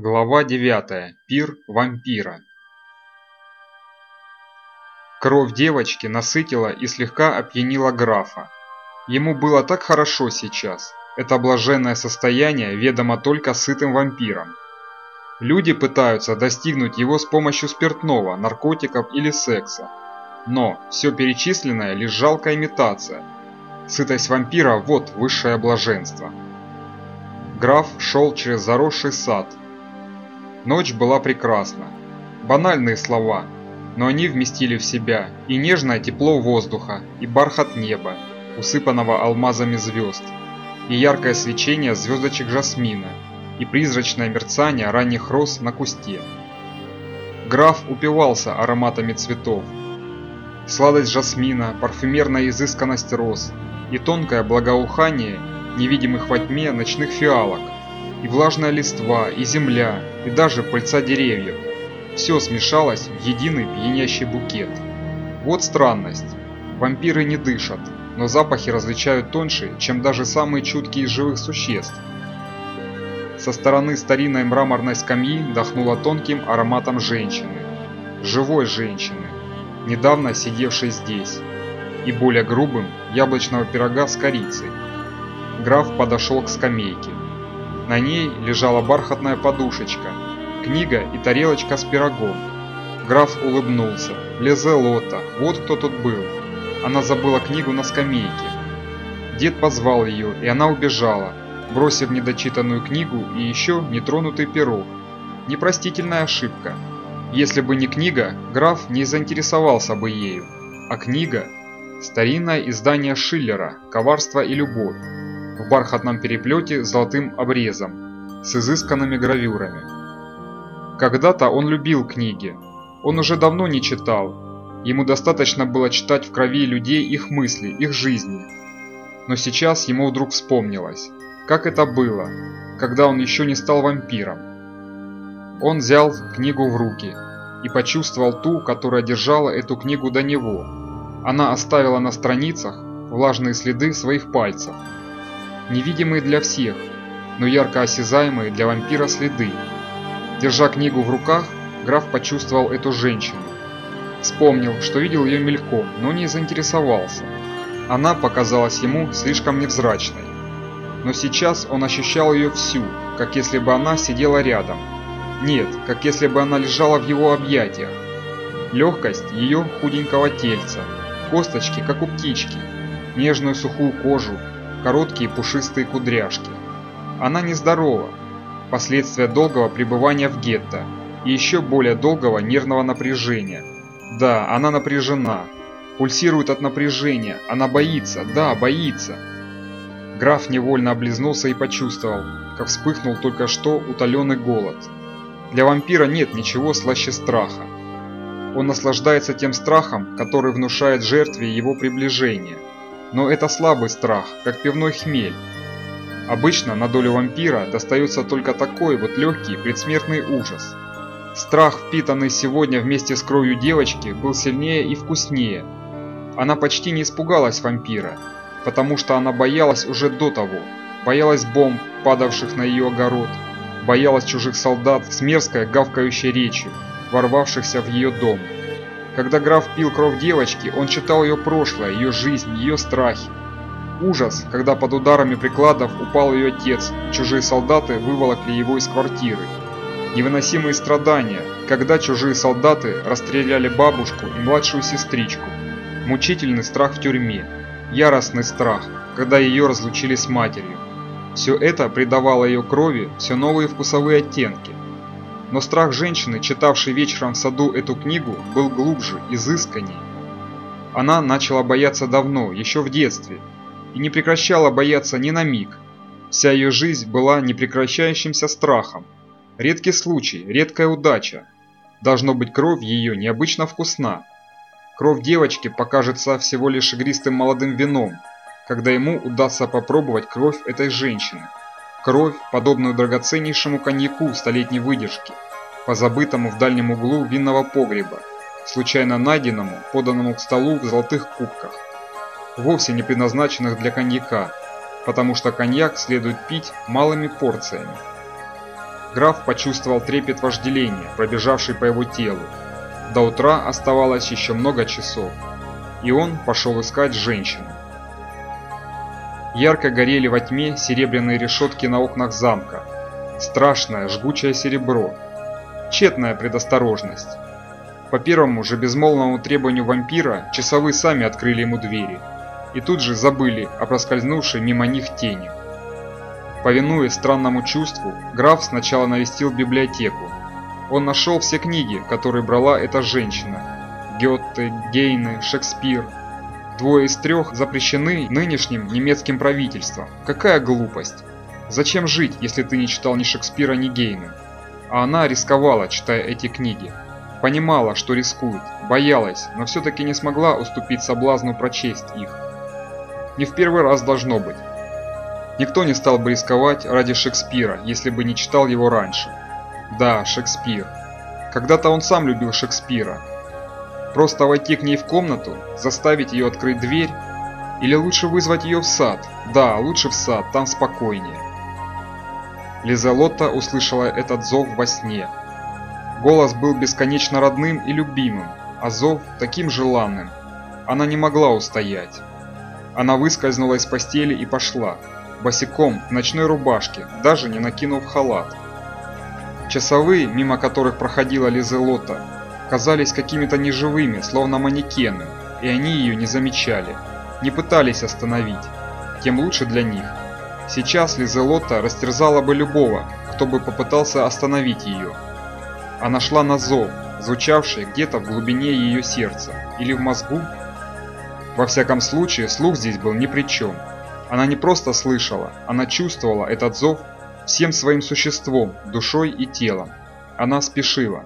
Глава 9. Пир вампира. Кровь девочки насытила и слегка опьянила графа. Ему было так хорошо сейчас. Это блаженное состояние ведомо только сытым вампирам. Люди пытаются достигнуть его с помощью спиртного, наркотиков или секса. Но все перечисленное лишь жалкая имитация. Сытость вампира – вот высшее блаженство. Граф шел через заросший сад, Ночь была прекрасна. Банальные слова, но они вместили в себя и нежное тепло воздуха, и бархат неба, усыпанного алмазами звезд, и яркое свечение звездочек жасмина, и призрачное мерцание ранних роз на кусте. Граф упивался ароматами цветов. Сладость жасмина, парфюмерная изысканность роз и тонкое благоухание невидимых во тьме ночных фиалок – и влажная листва, и земля, и даже пыльца деревьев. Все смешалось в единый пьянящий букет. Вот странность. Вампиры не дышат, но запахи различают тоньше, чем даже самые чуткие из живых существ. Со стороны старинной мраморной скамьи дохнуло тонким ароматом женщины. Живой женщины, недавно сидевшей здесь. И более грубым яблочного пирога с корицей. Граф подошел к скамейке. На ней лежала бархатная подушечка, книга и тарелочка с пирогом. Граф улыбнулся. Лизелота, вот кто тут был. Она забыла книгу на скамейке. Дед позвал ее, и она убежала, бросив недочитанную книгу и еще нетронутый пирог. Непростительная ошибка. Если бы не книга, граф не заинтересовался бы ею. А книга – старинное издание Шиллера «Коварство и любовь» в бархатном переплете с золотым обрезом, с изысканными гравюрами. Когда-то он любил книги. Он уже давно не читал. Ему достаточно было читать в крови людей их мысли, их жизни. Но сейчас ему вдруг вспомнилось, как это было, когда он еще не стал вампиром. Он взял книгу в руки и почувствовал ту, которая держала эту книгу до него. Она оставила на страницах влажные следы своих пальцев невидимые для всех, но ярко осязаемые для вампира следы. Держа книгу в руках, граф почувствовал эту женщину. Вспомнил, что видел ее мельком, но не заинтересовался. Она показалась ему слишком невзрачной. Но сейчас он ощущал ее всю, как если бы она сидела рядом. Нет, как если бы она лежала в его объятиях. Легкость ее худенького тельца, косточки, как у птички, нежную сухую кожу, короткие пушистые кудряшки. Она нездорова, последствия долгого пребывания в гетто и еще более долгого нервного напряжения. Да, она напряжена, пульсирует от напряжения, она боится, да, боится. Граф невольно облизнулся и почувствовал, как вспыхнул только что утоленный голод. Для вампира нет ничего слаще страха. Он наслаждается тем страхом, который внушает жертве его приближение – но это слабый страх, как пивной хмель. Обычно на долю вампира достается только такой вот легкий предсмертный ужас. Страх, впитанный сегодня вместе с кровью девочки, был сильнее и вкуснее. Она почти не испугалась вампира, потому что она боялась уже до того. Боялась бомб, падавших на ее огород, боялась чужих солдат с мерзкой гавкающей речью, ворвавшихся в ее дом. Когда граф пил кровь девочки, он читал ее прошлое, ее жизнь, ее страхи. Ужас, когда под ударами прикладов упал ее отец, чужие солдаты выволокли его из квартиры. Невыносимые страдания, когда чужие солдаты расстреляли бабушку и младшую сестричку. Мучительный страх в тюрьме. Яростный страх, когда ее разлучили с матерью. Все это придавало ее крови все новые вкусовые оттенки. Но страх женщины, читавшей вечером в саду эту книгу, был глубже, изысканнее. Она начала бояться давно, еще в детстве, и не прекращала бояться ни на миг. Вся ее жизнь была непрекращающимся страхом. Редкий случай, редкая удача. Должно быть, кровь ее необычно вкусна. Кровь девочки покажется всего лишь игристым молодым вином, когда ему удастся попробовать кровь этой женщины. Кровь, подобную драгоценнейшему коньяку столетней выдержки, позабытому в дальнем углу винного погреба, случайно найденному, поданному к столу в золотых кубках, вовсе не предназначенных для коньяка, потому что коньяк следует пить малыми порциями. Граф почувствовал трепет вожделения, пробежавший по его телу. До утра оставалось еще много часов, и он пошел искать женщину. Ярко горели во тьме серебряные решетки на окнах замка. Страшное, жгучее серебро. Тщетная предосторожность. По первому же безмолвному требованию вампира часовые сами открыли ему двери и тут же забыли о проскользнувшей мимо них тени. Повинуясь странному чувству, граф сначала навестил библиотеку. Он нашел все книги, которые брала эта женщина. Гёте, Гейне, Шекспир. Двое из трех запрещены нынешним немецким правительством. Какая глупость! Зачем жить, если ты не читал ни Шекспира, ни Гейне? А она рисковала, читая эти книги. Понимала, что рискует, боялась, но все-таки не смогла уступить соблазну прочесть их. Не в первый раз должно быть. Никто не стал бы рисковать ради Шекспира, если бы не читал его раньше. Да, Шекспир. Когда-то он сам любил Шекспира. Просто войти к ней в комнату, заставить ее открыть дверь, или лучше вызвать ее в сад? Да, лучше в сад, там спокойнее. Лизалотта услышала этот зов во сне. Голос был бесконечно родным и любимым, а зов таким желанным. Она не могла устоять. Она выскользнула из постели и пошла, босиком, в ночной рубашке, даже не накинув халат. Часовые, мимо которых проходила Лизелота, казались какими-то неживыми, словно манекены, и они ее не замечали, не пытались остановить. Тем лучше для них. Сейчас Лизелота растерзала бы любого, кто бы попытался остановить ее. Она шла на зов, звучавший где-то в глубине ее сердца или в мозгу, во всяком случае, слух здесь был ни при чем. Она не просто слышала, она чувствовала этот зов всем своим существом, душой и телом. Она спешила.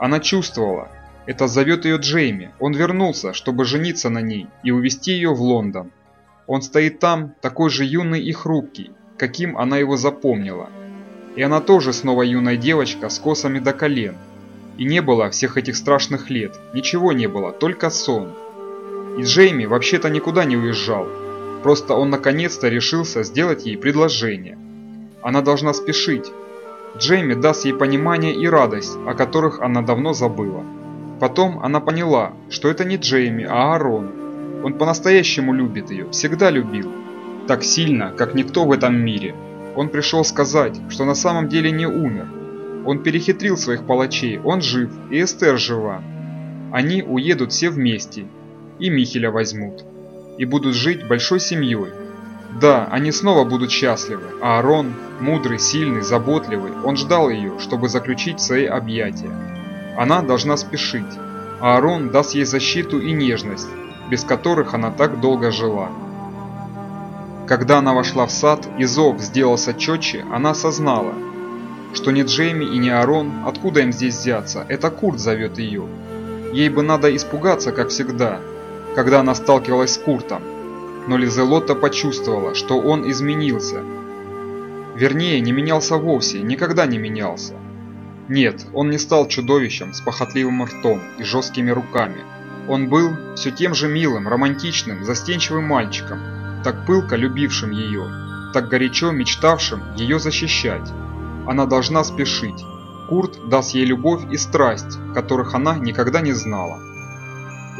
Она чувствовала. Это зовет ее Джейми. Он вернулся, чтобы жениться на ней и увезти ее в Лондон. Он стоит там, такой же юный и хрупкий, каким она его запомнила. И она тоже снова юная девочка с косами до колен. И не было всех этих страшных лет, ничего не было, только сон. И Джейми вообще-то никуда не уезжал. Просто он наконец-то решился сделать ей предложение. Она должна спешить. Джейми даст ей понимание и радость, о которых она давно забыла. Потом она поняла, что это не Джейми, а Аарон. Он по-настоящему любит ее, всегда любил. Так сильно, как никто в этом мире. Он пришел сказать, что на самом деле не умер. Он перехитрил своих палачей, он жив, и Эстер жива. Они уедут все вместе, и Михеля возьмут. И будут жить большой семьей. Да, они снова будут счастливы, а Арон, мудрый, сильный, заботливый, он ждал ее, чтобы заключить свои объятия. Она должна спешить, а Арон даст ей защиту и нежность, без которых она так долго жила. Когда она вошла в сад и зов сделался четче, она осознала, что не Джейми и не Арон, откуда им здесь взяться, это Курт зовет ее. Ей бы надо испугаться, как всегда, когда она сталкивалась с Куртом, но Лизелотта почувствовала, что он изменился. Вернее, не менялся вовсе, никогда не менялся. Нет, он не стал чудовищем с похотливым ртом и жесткими руками. Он был все тем же милым, романтичным, застенчивым мальчиком, так пылко любившим ее, так горячо мечтавшим ее защищать. Она должна спешить. Курт даст ей любовь и страсть, которых она никогда не знала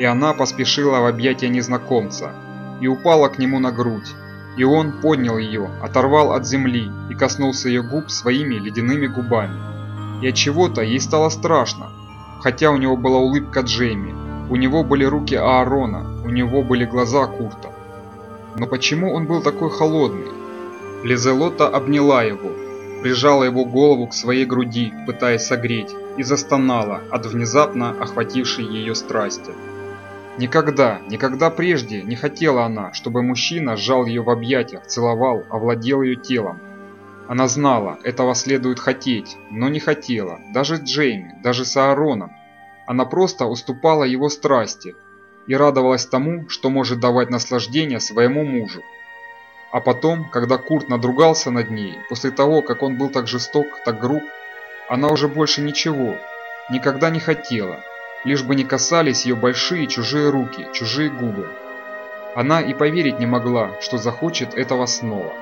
и она поспешила в объятия незнакомца и упала к нему на грудь. И он поднял ее, оторвал от земли и коснулся ее губ своими ледяными губами. И от чего-то ей стало страшно, хотя у него была улыбка Джейми, у него были руки Аарона, у него были глаза Курта. Но почему он был такой холодный? Лизелота обняла его, прижала его голову к своей груди, пытаясь согреть, и застонала от внезапно охватившей ее страсти. Никогда, никогда прежде не хотела она, чтобы мужчина сжал ее в объятиях, целовал, овладел ее телом. Она знала, этого следует хотеть, но не хотела, даже Джейми, даже с Аароном. Она просто уступала его страсти и радовалась тому, что может давать наслаждение своему мужу. А потом, когда Курт надругался над ней, после того, как он был так жесток, так груб, она уже больше ничего, никогда не хотела, лишь бы не касались ее большие чужие руки, чужие губы. Она и поверить не могла, что захочет этого снова.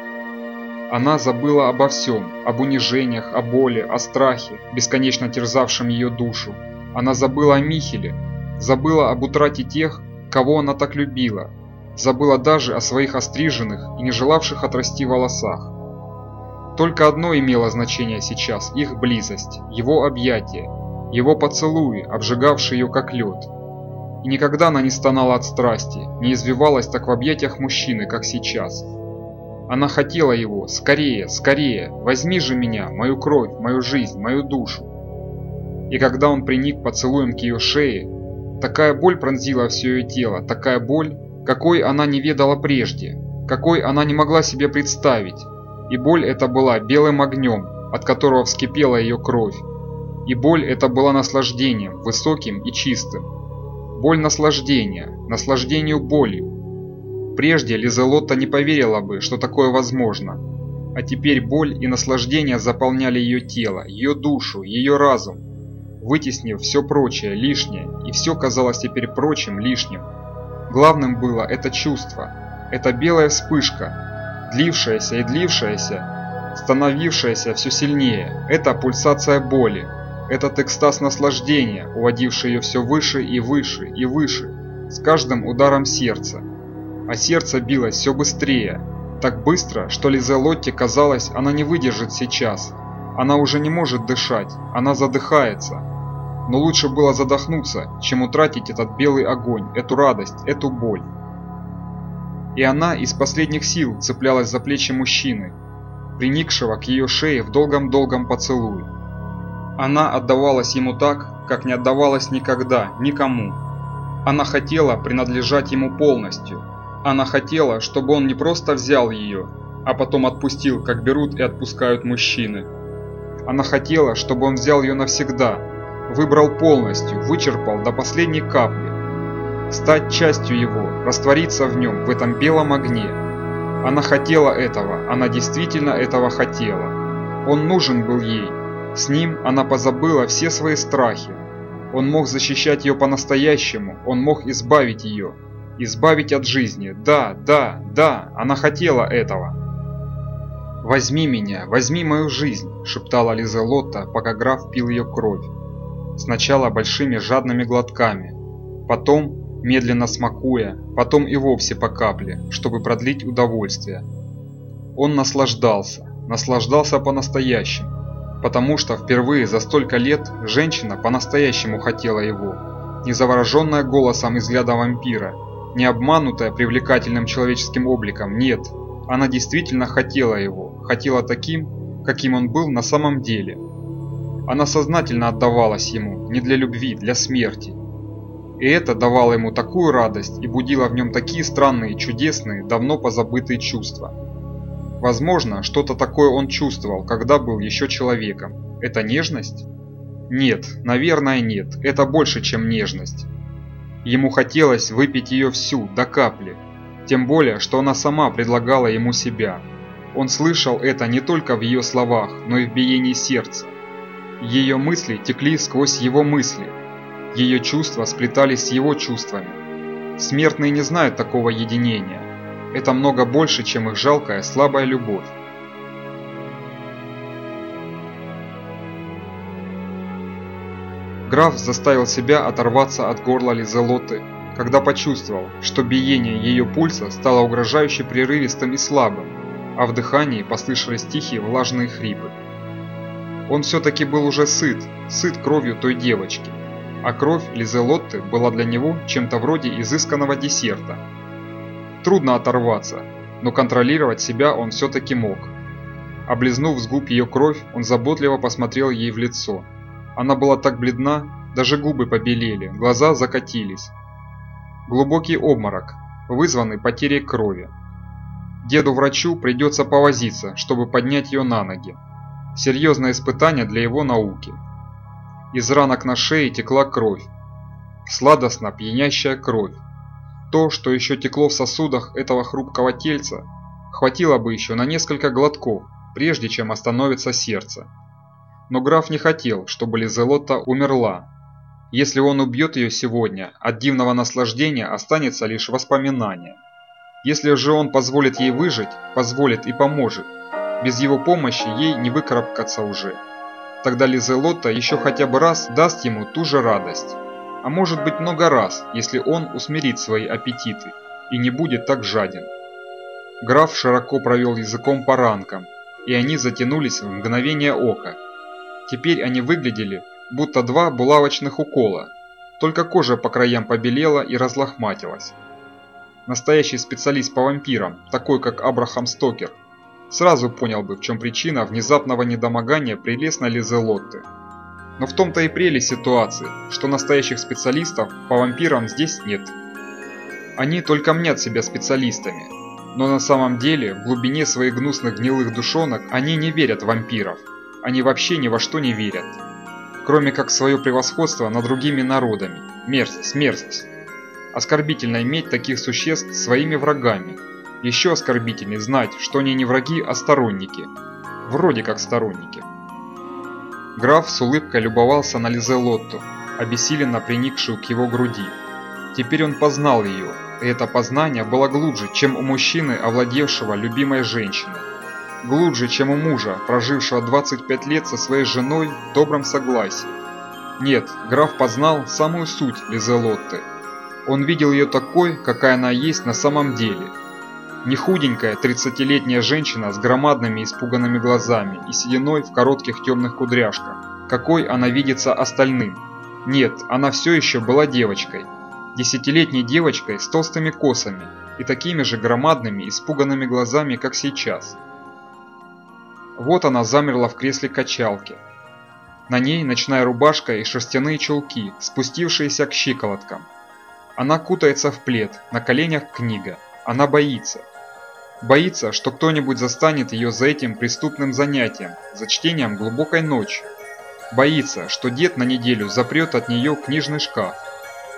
Она забыла обо всем, об унижениях, о боли, о страхе, бесконечно терзавшем ее душу. Она забыла о Михеле, забыла об утрате тех, кого она так любила, забыла даже о своих остриженных и не желавших отрасти волосах. Только одно имело значение сейчас – их близость, его объятия, его поцелуи, обжигавшие ее как лед. И никогда она не стонала от страсти, не извивалась так в объятиях мужчины, как сейчас – она хотела его, скорее, скорее, возьми же меня, мою кровь, мою жизнь, мою душу. И когда он приник поцелуем к ее шее, такая боль пронзила все ее тело, такая боль, какой она не ведала прежде, какой она не могла себе представить. И боль эта была белым огнем, от которого вскипела ее кровь. И боль эта была наслаждением, высоким и чистым. Боль наслаждения, наслаждению болью, Прежде Лизелотта не поверила бы, что такое возможно. А теперь боль и наслаждение заполняли ее тело, ее душу, ее разум, вытеснив все прочее, лишнее, и все казалось теперь прочим, лишним. Главным было это чувство, эта белая вспышка, длившаяся и длившаяся, становившаяся все сильнее, это пульсация боли, этот экстаз наслаждения, уводивший ее все выше и выше и выше, с каждым ударом сердца а сердце билось все быстрее. Так быстро, что Лизе Лотте казалось, она не выдержит сейчас. Она уже не может дышать, она задыхается. Но лучше было задохнуться, чем утратить этот белый огонь, эту радость, эту боль. И она из последних сил цеплялась за плечи мужчины, приникшего к ее шее в долгом-долгом поцелуе. Она отдавалась ему так, как не отдавалась никогда, никому. Она хотела принадлежать ему полностью, она хотела, чтобы он не просто взял ее, а потом отпустил, как берут и отпускают мужчины. Она хотела, чтобы он взял ее навсегда, выбрал полностью, вычерпал до последней капли. Стать частью его, раствориться в нем, в этом белом огне. Она хотела этого, она действительно этого хотела. Он нужен был ей. С ним она позабыла все свои страхи. Он мог защищать ее по-настоящему, он мог избавить ее. Избавить от жизни. Да, да, да, она хотела этого. «Возьми меня, возьми мою жизнь», – шептала Лиза Лотта, пока граф пил ее кровь. Сначала большими жадными глотками, потом медленно смакуя, потом и вовсе по капле, чтобы продлить удовольствие. Он наслаждался, наслаждался по-настоящему, потому что впервые за столько лет женщина по-настоящему хотела его, не завороженная голосом и взглядом вампира – не обманутая привлекательным человеческим обликом, нет. Она действительно хотела его, хотела таким, каким он был на самом деле. Она сознательно отдавалась ему, не для любви, для смерти. И это давало ему такую радость и будило в нем такие странные, чудесные, давно позабытые чувства. Возможно, что-то такое он чувствовал, когда был еще человеком. Это нежность? Нет, наверное нет, это больше, чем нежность. Ему хотелось выпить ее всю, до капли. Тем более, что она сама предлагала ему себя. Он слышал это не только в ее словах, но и в биении сердца. Ее мысли текли сквозь его мысли. Ее чувства сплетались с его чувствами. Смертные не знают такого единения. Это много больше, чем их жалкая, слабая любовь. Граф заставил себя оторваться от горла Лизелоты, когда почувствовал, что биение ее пульса стало угрожающе прерывистым и слабым, а в дыхании послышались тихие влажные хрипы. Он все-таки был уже сыт, сыт кровью той девочки, а кровь Лизелотты была для него чем-то вроде изысканного десерта. Трудно оторваться, но контролировать себя он все-таки мог. Облизнув с губ ее кровь, он заботливо посмотрел ей в лицо – она была так бледна, даже губы побелели, глаза закатились. Глубокий обморок, вызванный потерей крови. Деду-врачу придется повозиться, чтобы поднять ее на ноги. Серьезное испытание для его науки. Из ранок на шее текла кровь. Сладостно пьянящая кровь. То, что еще текло в сосудах этого хрупкого тельца, хватило бы еще на несколько глотков, прежде чем остановится сердце. Но граф не хотел, чтобы Лизелотта умерла. Если он убьет ее сегодня, от дивного наслаждения останется лишь воспоминание. Если же он позволит ей выжить, позволит и поможет, Без его помощи ей не выкарабкаться уже. Тогда Лизелотта еще хотя бы раз даст ему ту же радость. А может быть много раз, если он усмирит свои аппетиты и не будет так жаден. Граф широко провел языком по ранкам, и они затянулись в мгновение ока. Теперь они выглядели, будто два булавочных укола, только кожа по краям побелела и разлохматилась. Настоящий специалист по вампирам, такой как Абрахам Стокер, сразу понял бы, в чем причина внезапного недомогания прелестной Лизелотты. Но в том-то и прелесть ситуации, что настоящих специалистов по вампирам здесь нет. Они только мнят себя специалистами, но на самом деле в глубине своих гнусных гнилых душонок они не верят в вампиров. Они вообще ни во что не верят. Кроме как свое превосходство над другими народами. Мерзость, мерзость. Оскорбительно иметь таких существ своими врагами. Еще оскорбительнее знать, что они не враги, а сторонники. Вроде как сторонники. Граф с улыбкой любовался на Лизелотту, обессиленно приникшую к его груди. Теперь он познал ее, и это познание было глубже, чем у мужчины, овладевшего любимой женщиной. Глубже, чем у мужа, прожившего 25 лет со своей женой в добром согласии. Нет, граф познал самую суть Лизелотты. Он видел ее такой, какая она есть на самом деле – не худенькая тридцатилетняя женщина с громадными испуганными глазами и сединой в коротких темных кудряшках, какой она видится остальным. Нет, она все еще была девочкой. Десятилетней девочкой с толстыми косами и такими же громадными испуганными глазами, как сейчас. Вот она замерла в кресле качалки. На ней ночная рубашка и шерстяные чулки, спустившиеся к щиколоткам. Она кутается в плед, на коленях книга – она боится. Боится, что кто-нибудь застанет ее за этим преступным занятием, за чтением глубокой ночи. Боится, что дед на неделю запрет от нее книжный шкаф.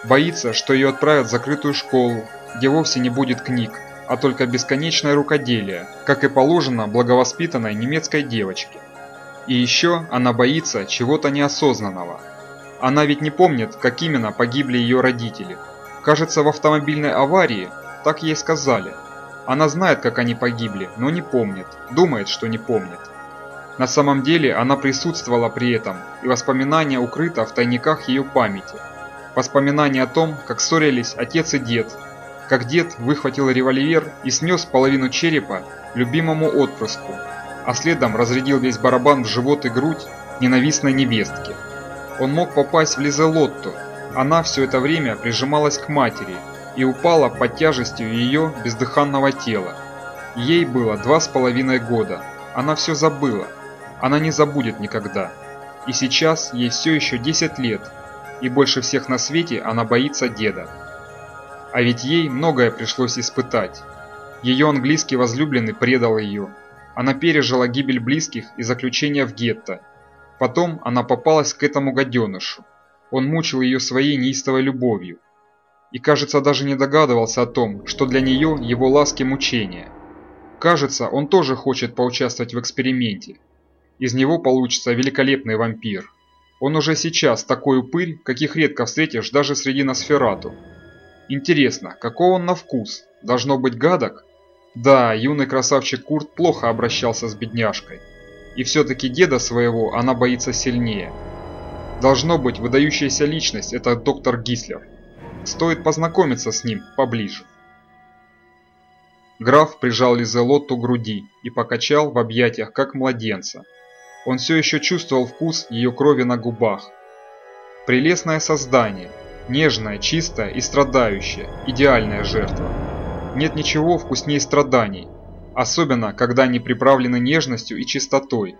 Боится, что ее отправят в закрытую школу, где вовсе не будет книг, а только бесконечное рукоделие, как и положено благовоспитанной немецкой девочке. И еще она боится чего-то неосознанного. Она ведь не помнит, как именно погибли ее родители. Кажется, в автомобильной аварии так ей сказали. Она знает, как они погибли, но не помнит, думает, что не помнит. На самом деле она присутствовала при этом, и воспоминания укрыто в тайниках ее памяти. Воспоминания о том, как ссорились отец и дед, как дед выхватил револьвер и снес половину черепа любимому отпрыску, а следом разрядил весь барабан в живот и грудь ненавистной невестки. Он мог попасть в Лизелотту, она все это время прижималась к матери – и упала под тяжестью ее бездыханного тела. Ей было два с половиной года. Она все забыла. Она не забудет никогда. И сейчас ей все еще 10 лет, и больше всех на свете она боится деда. А ведь ей многое пришлось испытать. Ее английский возлюбленный предал ее. Она пережила гибель близких и заключение в гетто. Потом она попалась к этому гаденышу. Он мучил ее своей неистовой любовью и, кажется, даже не догадывался о том, что для нее его ласки мучения. Кажется, он тоже хочет поучаствовать в эксперименте. Из него получится великолепный вампир. Он уже сейчас такой упырь, каких редко встретишь даже среди Носферату. Интересно, какой он на вкус? Должно быть гадок? Да, юный красавчик Курт плохо обращался с бедняжкой. И все-таки деда своего она боится сильнее. Должно быть, выдающаяся личность – это доктор Гислер. Стоит познакомиться с ним поближе. Граф прижал Лизелотту к груди и покачал в объятиях, как младенца. Он все еще чувствовал вкус ее крови на губах. Прелестное создание, нежное, чистое и страдающее, идеальная жертва. Нет ничего вкуснее страданий, особенно когда они приправлены нежностью и чистотой.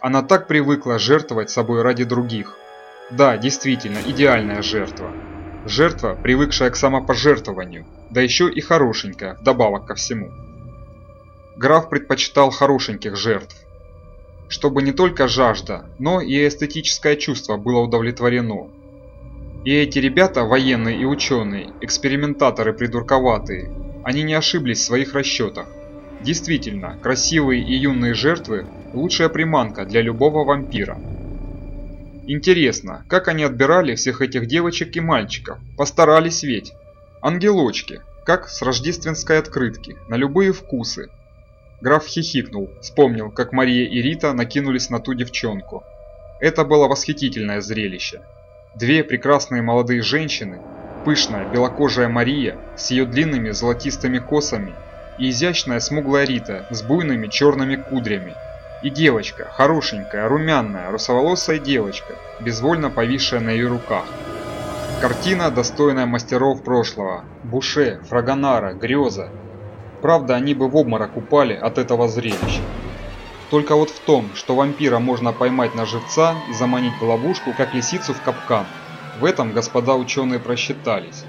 Она так привыкла жертвовать собой ради других. Да, действительно, идеальная жертва. Жертва, привыкшая к самопожертвованию, да еще и хорошенькая, вдобавок ко всему. Граф предпочитал хорошеньких жертв. Чтобы не только жажда, но и эстетическое чувство было удовлетворено. И эти ребята, военные и ученые, экспериментаторы придурковатые, они не ошиблись в своих расчетах. Действительно, красивые и юные жертвы – лучшая приманка для любого вампира. Интересно, как они отбирали всех этих девочек и мальчиков? Постарались ведь. Ангелочки, как с рождественской открытки, на любые вкусы. Граф хихикнул, вспомнил, как Мария и Рита накинулись на ту девчонку. Это было восхитительное зрелище. Две прекрасные молодые женщины, пышная белокожая Мария с ее длинными золотистыми косами и изящная смуглая Рита с буйными черными кудрями. И девочка, хорошенькая, румяная, русоволосая девочка, безвольно повисшая на ее руках. Картина, достойная мастеров прошлого. Буше, Фрагонара, Греза. Правда, они бы в обморок упали от этого зрелища. Только вот в том, что вампира можно поймать на живца и заманить в ловушку, как лисицу в капкан. В этом господа ученые просчитались.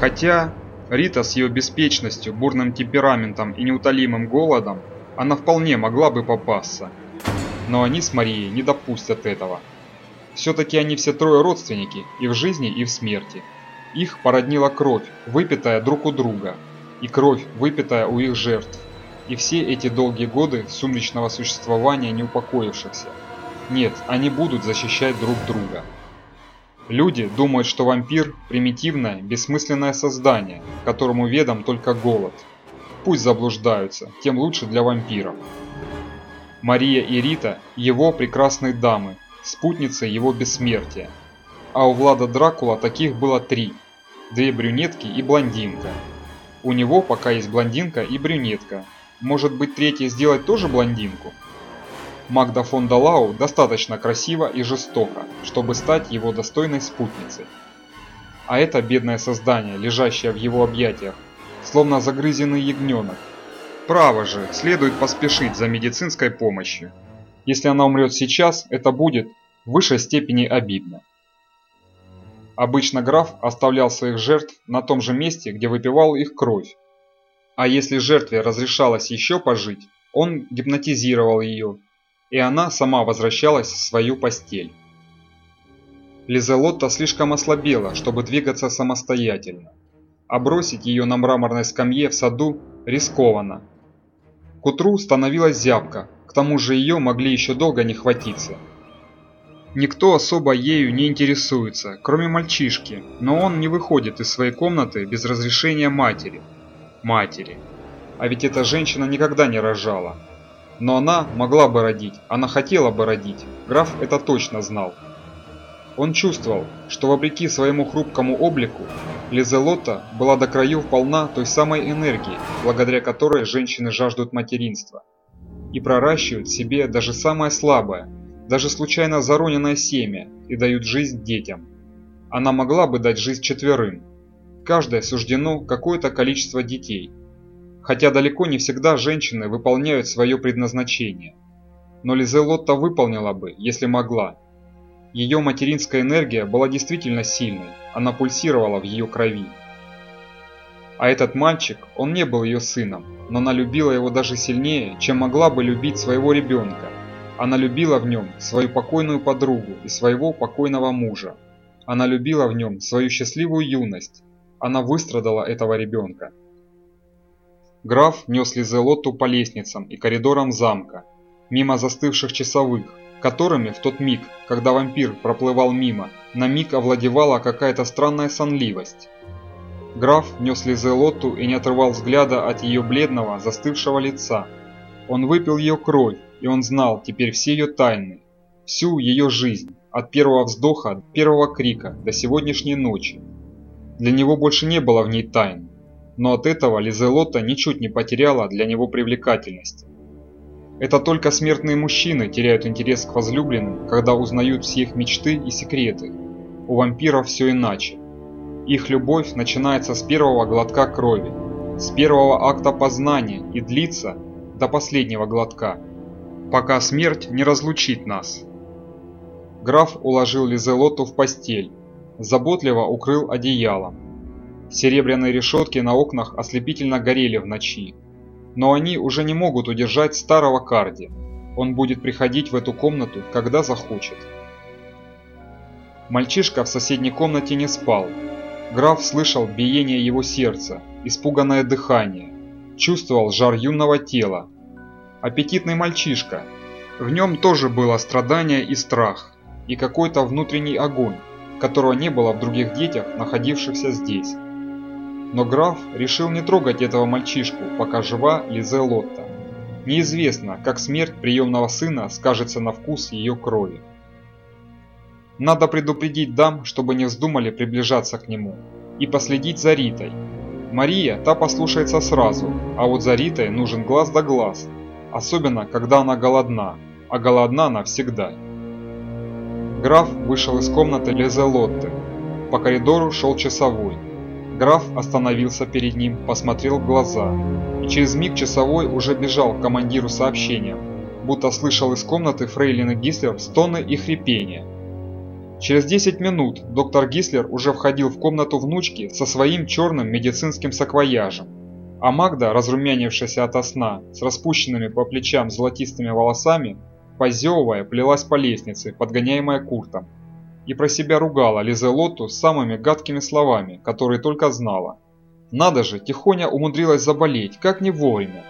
Хотя Рита с ее беспечностью, бурным темпераментом и неутолимым голодом, она вполне могла бы попасться. Но они с Марией не допустят этого. Все-таки они все трое родственники и в жизни, и в смерти. Их породнила кровь, выпитая друг у друга, и кровь, выпитая у их жертв. И все эти долгие годы сумеречного существования неупокоившихся. Нет, они будут защищать друг друга. Люди думают, что вампир – примитивное, бессмысленное создание, которому ведом только голод. Пусть заблуждаются, тем лучше для вампиров. Мария и Рита – его прекрасные дамы, спутница его бессмертия. А у Влада Дракула таких было три. Две брюнетки и блондинка. У него пока есть блондинка и брюнетка. Может быть третья сделать тоже блондинку? Магда фон Далау достаточно красива и жестока, чтобы стать его достойной спутницей. А это бедное создание, лежащее в его объятиях, словно загрызенный ягненок. Право же, следует поспешить за медицинской помощью. Если она умрет сейчас, это будет в высшей степени обидно. Обычно граф оставлял своих жертв на том же месте, где выпивал их кровь. А если жертве разрешалось еще пожить, он гипнотизировал ее, и она сама возвращалась в свою постель. Лизелотта слишком ослабела, чтобы двигаться самостоятельно. А бросить ее на мраморной скамье в саду рискованно. К утру становилась зябка, к тому же ее могли еще долго не хватиться. Никто особо ею не интересуется, кроме мальчишки, но он не выходит из своей комнаты без разрешения матери. Матери. А ведь эта женщина никогда не рожала. Но она могла бы родить, она хотела бы родить, граф это точно знал. Он чувствовал, что вопреки своему хрупкому облику, Лизелота была до краев полна той самой энергии, благодаря которой женщины жаждут материнства и проращивают себе даже самое слабое, даже случайно зароненное семя и дают жизнь детям. Она могла бы дать жизнь четверым. Каждое суждено какое-то количество детей. Хотя далеко не всегда женщины выполняют свое предназначение. Но Лизелотта выполнила бы, если могла. Ее материнская энергия была действительно сильной, она пульсировала в ее крови. А этот мальчик, он не был ее сыном, но она любила его даже сильнее, чем могла бы любить своего ребенка. Она любила в нем свою покойную подругу и своего покойного мужа. Она любила в нем свою счастливую юность. Она выстрадала этого ребенка. Граф нес Лизелотту по лестницам и коридорам замка, мимо застывших часовых, которыми в тот миг, когда вампир проплывал мимо, на миг овладевала какая-то странная сонливость. Граф нес Лизелотту и не отрывал взгляда от ее бледного, застывшего лица. Он выпил ее кровь, и он знал теперь все ее тайны, всю ее жизнь, от первого вздоха, первого крика до сегодняшней ночи. Для него больше не было в ней тайн, но от этого Лизелотта ничуть не потеряла для него привлекательности. Это только смертные мужчины теряют интерес к возлюбленным, когда узнают все их мечты и секреты. У вампиров все иначе. Их любовь начинается с первого глотка крови, с первого акта познания и длится до последнего глотка, пока смерть не разлучит нас. Граф уложил Лизелоту в постель, заботливо укрыл одеялом. Серебряные решетки на окнах ослепительно горели в ночи, но они уже не могут удержать старого Карди. Он будет приходить в эту комнату, когда захочет. Мальчишка в соседней комнате не спал, Граф слышал биение его сердца, испуганное дыхание, чувствовал жар юного тела. Аппетитный мальчишка. В нем тоже было страдание и страх, и какой-то внутренний огонь, которого не было в других детях, находившихся здесь. Но граф решил не трогать этого мальчишку, пока жива Лизе Лотта. Неизвестно, как смерть приемного сына скажется на вкус ее крови. Надо предупредить дам, чтобы не вздумали приближаться к нему, и последить за Ритой. Мария, та послушается сразу, а вот за Ритой нужен глаз да глаз, особенно когда она голодна, а голодна она всегда. Граф вышел из комнаты Лизелотты. По коридору шел часовой. Граф остановился перед ним, посмотрел в глаза. И через миг часовой уже бежал к командиру сообщением, будто слышал из комнаты фрейлины Гислер стоны и хрипения. Через 10 минут доктор Гислер уже входил в комнату внучки со своим черным медицинским саквояжем. А Магда, разрумянившаяся ото сна, с распущенными по плечам золотистыми волосами, позевывая, плелась по лестнице, подгоняемая Куртом. И про себя ругала Лизелотту самыми гадкими словами, которые только знала. Надо же, Тихоня умудрилась заболеть, как не вовремя.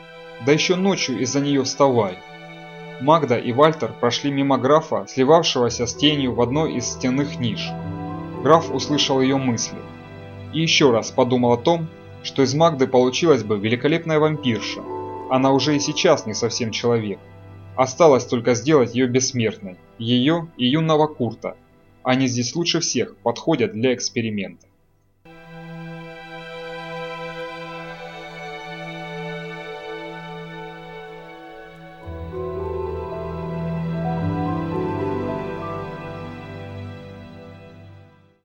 Да еще ночью из-за нее вставай. Магда и Вальтер прошли мимо графа, сливавшегося с тенью в одной из стенных ниш. Граф услышал ее мысли. И еще раз подумал о том, что из Магды получилась бы великолепная вампирша. Она уже и сейчас не совсем человек. Осталось только сделать ее бессмертной, ее и юного Курта. Они здесь лучше всех подходят для эксперимента.